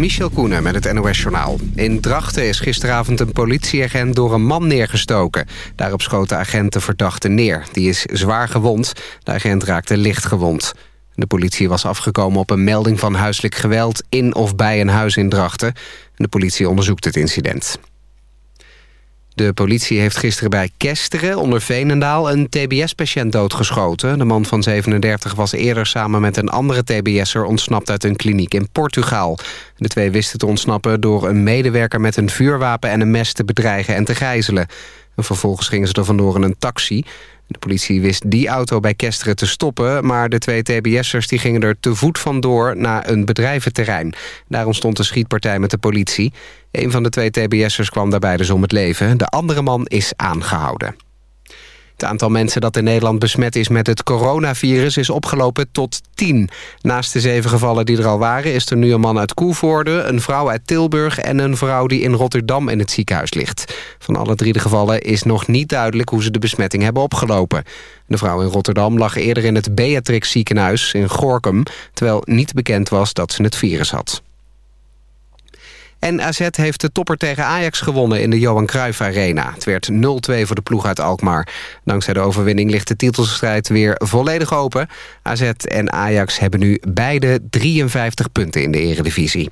Michel Koenen met het NOS-journaal. In Drachten is gisteravond een politieagent door een man neergestoken. Daarop schoot de agent de verdachte neer. Die is zwaar gewond. De agent raakte licht gewond. De politie was afgekomen op een melding van huiselijk geweld... in of bij een huis in Drachten. De politie onderzoekt het incident. De politie heeft gisteren bij Kesteren onder Veenendaal... een tbs-patiënt doodgeschoten. De man van 37 was eerder samen met een andere tbs'er... ontsnapt uit een kliniek in Portugal. De twee wisten te ontsnappen door een medewerker... met een vuurwapen en een mes te bedreigen en te gijzelen. En vervolgens gingen ze er vandoor in een taxi. De politie wist die auto bij Kesteren te stoppen... maar de twee tbs'ers gingen er te voet vandoor naar een bedrijventerrein. Daar ontstond een schietpartij met de politie. Een van de twee tbs'ers kwam daarbij dus om het leven. De andere man is aangehouden. Het aantal mensen dat in Nederland besmet is met het coronavirus is opgelopen tot 10. Naast de zeven gevallen die er al waren is er nu een man uit Koevoorde, een vrouw uit Tilburg en een vrouw die in Rotterdam in het ziekenhuis ligt. Van alle drie de gevallen is nog niet duidelijk hoe ze de besmetting hebben opgelopen. De vrouw in Rotterdam lag eerder in het Beatrix ziekenhuis in Gorkum, terwijl niet bekend was dat ze het virus had. En AZ heeft de topper tegen Ajax gewonnen in de Johan Cruijff Arena. Het werd 0-2 voor de ploeg uit Alkmaar. Dankzij de overwinning ligt de titelstrijd weer volledig open. AZ en Ajax hebben nu beide 53 punten in de eredivisie.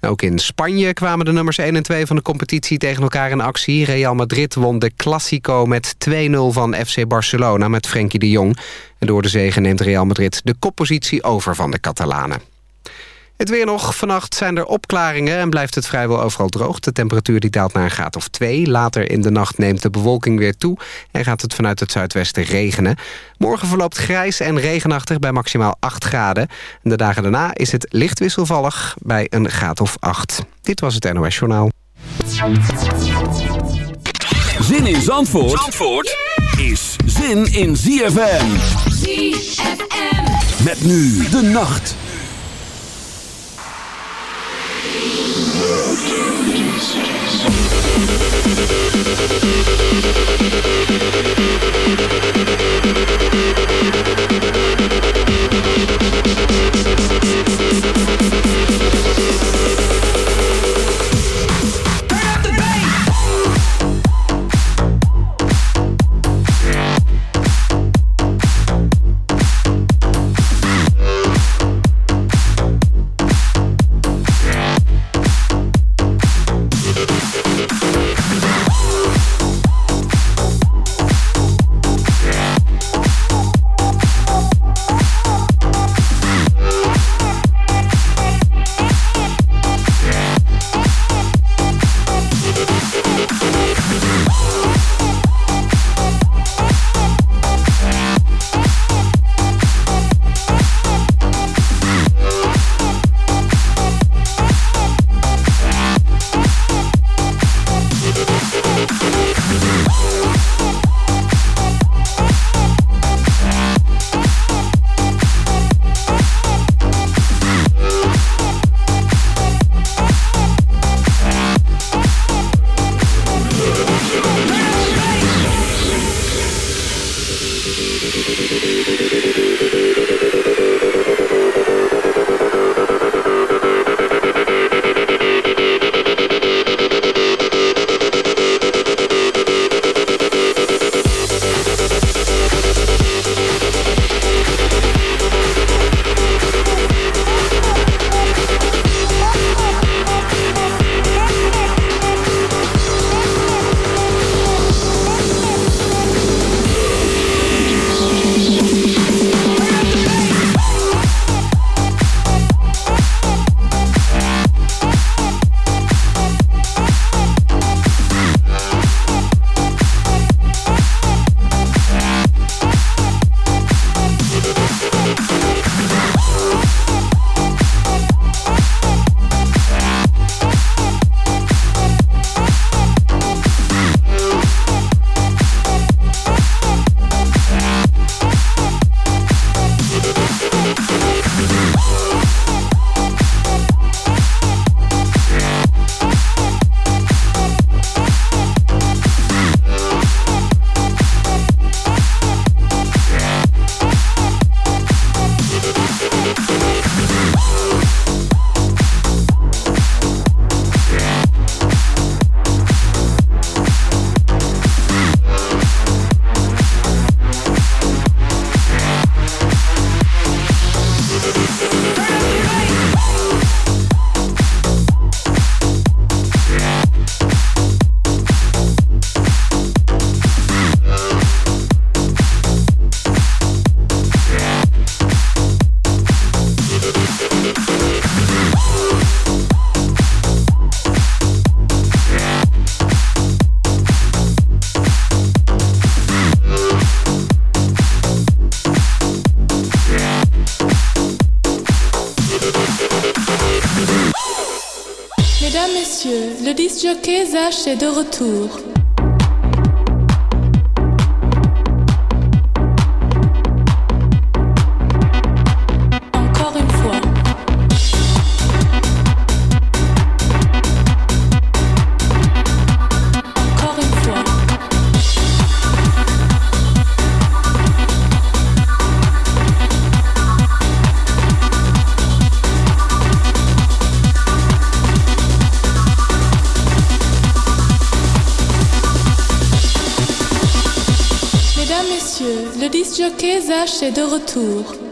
Ook in Spanje kwamen de nummers 1 en 2 van de competitie tegen elkaar in actie. Real Madrid won de Classico met 2-0 van FC Barcelona met Frenkie de Jong. En door de zegen neemt Real Madrid de koppositie over van de Catalanen. Het weer nog. Vannacht zijn er opklaringen en blijft het vrijwel overal droog. De temperatuur die daalt naar een graad of 2. Later in de nacht neemt de bewolking weer toe... en gaat het vanuit het zuidwesten regenen. Morgen verloopt grijs en regenachtig bij maximaal 8 graden. En de dagen daarna is het licht wisselvallig bij een graad of 8. Dit was het NOS Journaal. Zin in Zandvoort, Zandvoort is zin in ZFM. ZFM. Met nu de nacht. Thank you. Disc jockey Zach est de retour. Est de retour.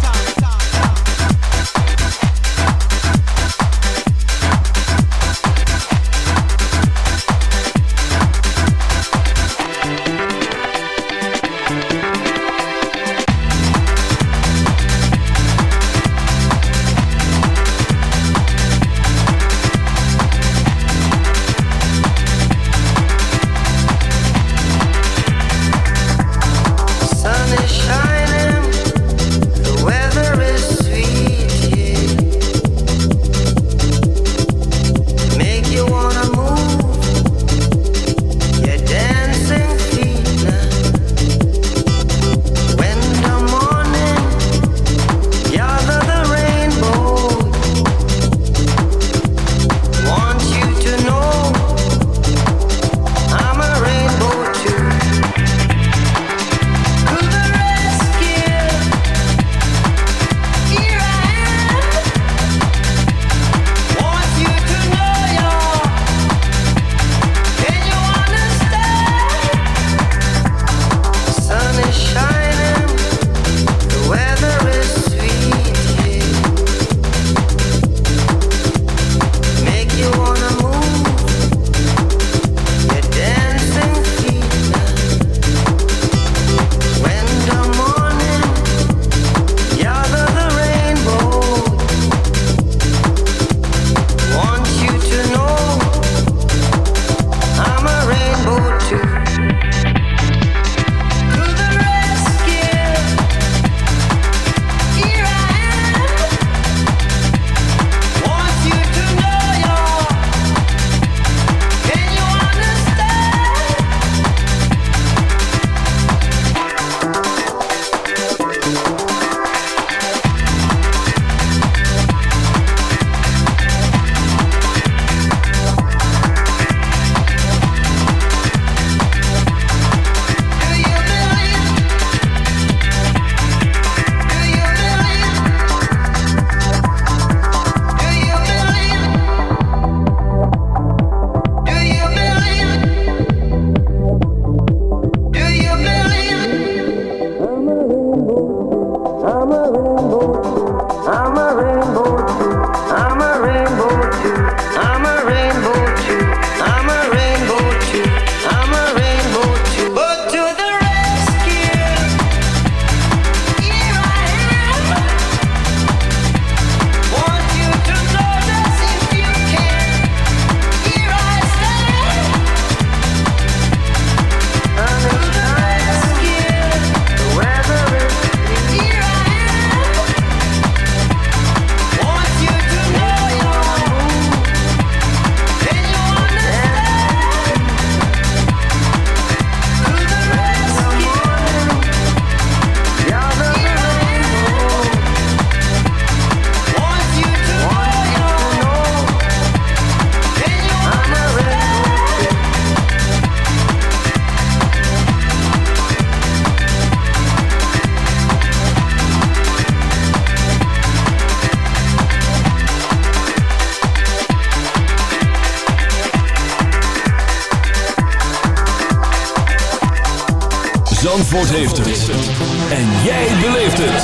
het. En jij beleeft het.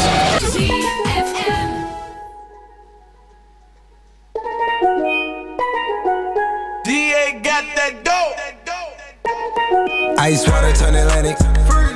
DA got that dope. Ice water turn Atlantic.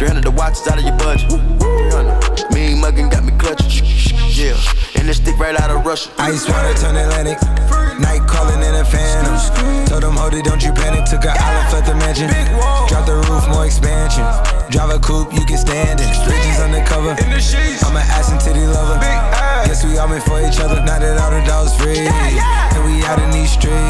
300 the watches out of your budget. 300. Mean muggin' got me clutching. Yeah, and this stick right out of Russia. Ice water turn Atlantic. Night calling in a phantom. Told them, hold it, don't you panic. Took a island, left the mansion. Drop the roof, more expansion. Drive a coupe, you can stand it. Bridges undercover. I'm an ass and titty lover. Guess we all meant for each other. Now that all the dogs free. And we out in these streets.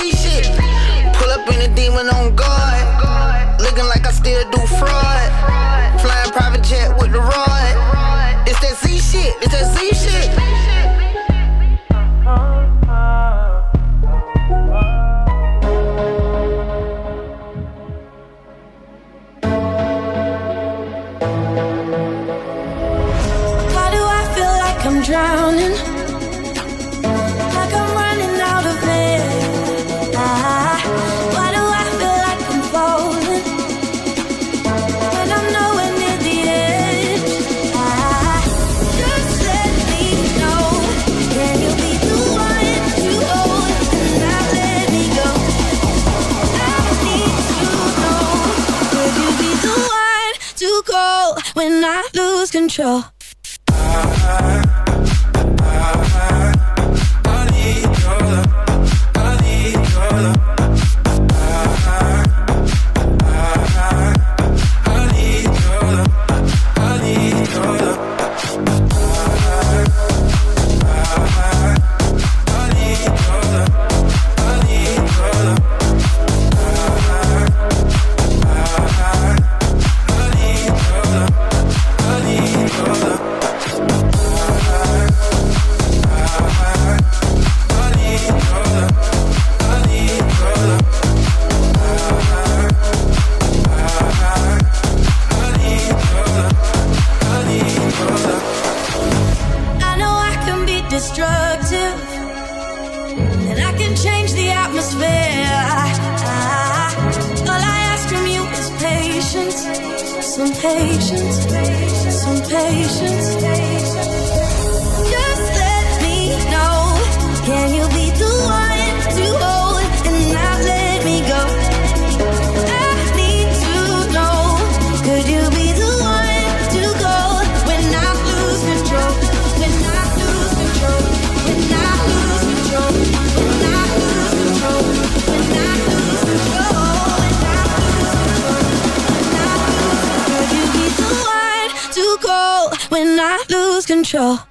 drowning? Like I'm running out of air. Why do I feel like I'm falling? When I'm nowhere near the edge. Just let me know. Can you be the one to hold and not let me go? I need to be the one to go when I lose control? To go when I lose control?